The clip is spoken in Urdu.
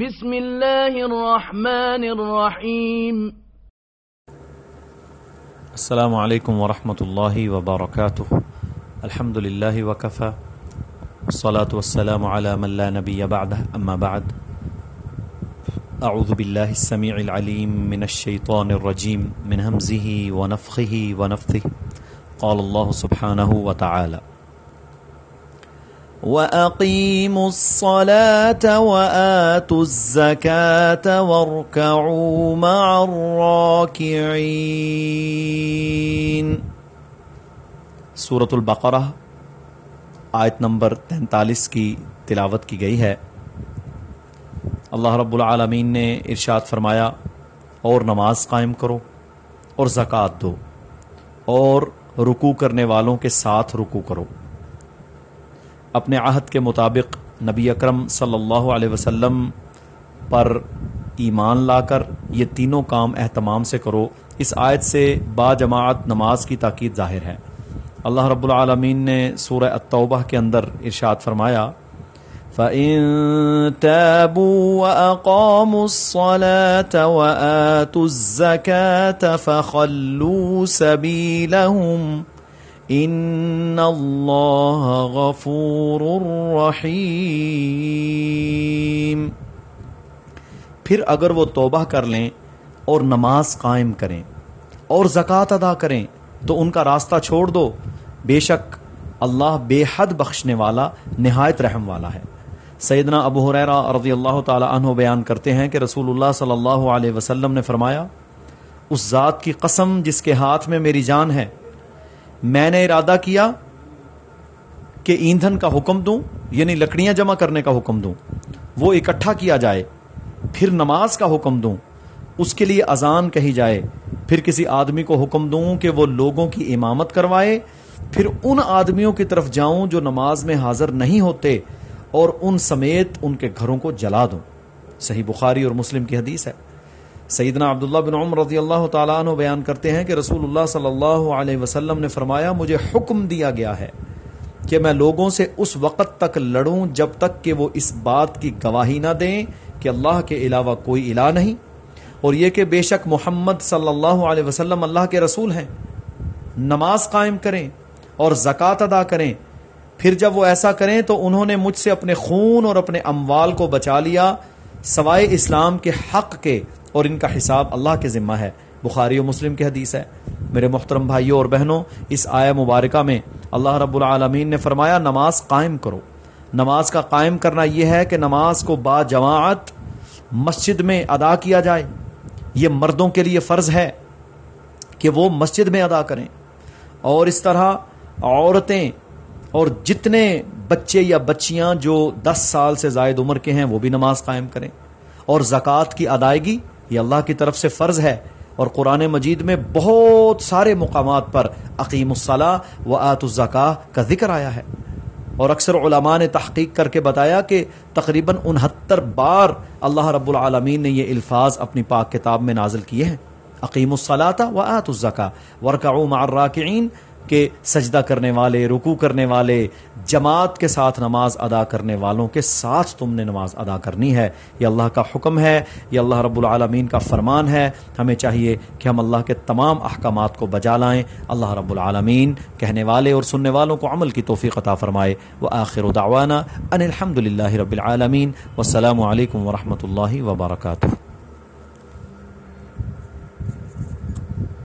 بسم الله الرحمن الرحيم السلام علیکم ورحمۃ اللہ وبرکاتہ۔ الحمد للہ وکفى والصلاة والسلام على من لا نبی بعده، اما بعد۔ اعوذ باللہ السمیع العلیم من الشیطان الرجیم، من همزه ونفخه ونفثه۔ قال الله سبحانه وتعالى وَأَقِيمُوا الصَّلَاةَ وَآتُوا الزَّكَاةَ وَارْكَعُوا مَعَ الرَّاكِعِينَ سورة البقرہ آیت نمبر تینتالیس کی تلاوت کی گئی ہے۔ اللہ رب العالمین نے ارشاد فرمایا، اور نماز قائم کرو اور زکوٰۃ دو، اور رکو کرنے والوں کے ساتھ رکو کرو۔ اپنے عہد کے مطابق نبی اکرم صلی اللہ علیہ وسلم پر ایمان لا کر یہ تینوں کام اہتمام سے کرو۔ اس آیت سے با جماعت نماز کی تاکید ظاہر ہے۔ اللہ رب العالمین نے سورہ التوبہ کے اندر ارشاد فرمایا، فَإِن تَابُوا وَأَقَامُوا الصَّلَاةَ وَآتُوا الزَّكَاةَ فَخَلُّوا سَبِيلَهُمْ ان اللہ غفور رحیم پھر اگر وہ توبہ کر لیں اور نماز قائم کریں اور زکوٰۃ ادا کریں تو ان کا راستہ چھوڑ دو بے شک اللہ بے حد بخشنے والا نہایت رحم والا ہے سیدنا ابو حریرہ رضی اللہ تعالی عنہ بیان کرتے ہیں کہ رسول اللہ صلی اللہ علیہ وسلم نے فرمایا اس ذات کی قسم جس کے ہاتھ میں میری جان ہے میں نے ارادہ کیا کہ ایندھن کا حکم دوں یعنی لکڑیاں جمع کرنے کا حکم دوں۔ وہ اکٹھا کیا جائے، پھر نماز کا حکم دوں۔ اس کے لیے اذان کہی جائے۔ پھر کسی آدمی کو حکم دوں کہ وہ لوگوں کی امامت کروائے۔ پھر ان آدمیوں کی طرف جاؤں جو نماز میں حاضر نہیں ہوتے اور ان سمیت ان کے گھروں کو جلا دوں۔ صحیح بخاری اور مسلم کی حدیث ہے۔ سیدنا عبداللہ بن عمر رضی اللہ تعالیٰ عنہ بیان کرتے ہیں کہ رسول اللہ صلی اللہ علیہ وسلم نے فرمایا، مجھے حکم دیا گیا ہے کہ میں لوگوں سے اس وقت تک لڑوں جب تک کہ وہ اس بات کی گواہی نہ دیں کہ اللہ کے علاوہ کوئی الہ نہیں۔ اور یہ کہ بے شک محمد صلی اللہ علیہ وسلم اللہ کے رسول ہیں۔ نماز قائم کریں اور زکوٰۃ ادا کریں۔ پھر جب وہ ایسا کریں تو انہوں نے مجھ سے اپنے خون اور اپنے اموال کو بچا لیا، سوائے اسلام کے حق کے۔ اور ان کا حساب اللہ کے ذمہ ہے۔ بخاری و مسلم کی حدیث ہے۔ میرے محترم بھائیوں اور بہنوں، اس آیا مبارکہ میں اللہ رب العالمین نے فرمایا، نماز قائم کرو۔ نماز کا قائم کرنا یہ ہے کہ نماز کو با جماعت مسجد میں ادا کیا جائے۔ یہ مردوں کے لیے فرض ہے کہ وہ مسجد میں ادا کریں۔ اور اس طرح عورتیں اور جتنے بچے یا بچیاں جو دس سال سے زائد عمر کے ہیں، وہ بھی نماز قائم کریں۔ اور زکوٰۃ کی ادائیگی یہ اللہ کی طرف سے فرض ہے اور قرآن مجید میں بہت سارے مقامات پر عقیم الصلاح و آت الزکا کا ذکر آیا ہے۔ اور اکثر علماء نے تحقیق کر کے بتایا کہ تقریباً انہتر بار اللہ رب العالمین نے یہ الفاظ اپنی پاک کتاب میں نازل کیے ہیں۔ عقیم الصلاح و آت الزکا ورکا الراکعین کہ سجدہ کرنے والے رکو کرنے والے، جماعت کے ساتھ نماز ادا کرنے والوں کے ساتھ تم نے نماز ادا کرنی ہے۔ یہ اللہ کا حکم ہے، یہ اللہ رب العالمین کا فرمان ہے۔ ہمیں چاہیے کہ ہم اللہ کے تمام احکامات کو بجا لائیں۔ اللہ رب العالمین کہنے والے اور سننے والوں کو عمل کی توفیق عطا فرمائے۔ وہ آخر دعوانا ان الحمد للہ رب العالمین۔ والسلام علیکم ورحمۃ اللہ وبرکاتہ۔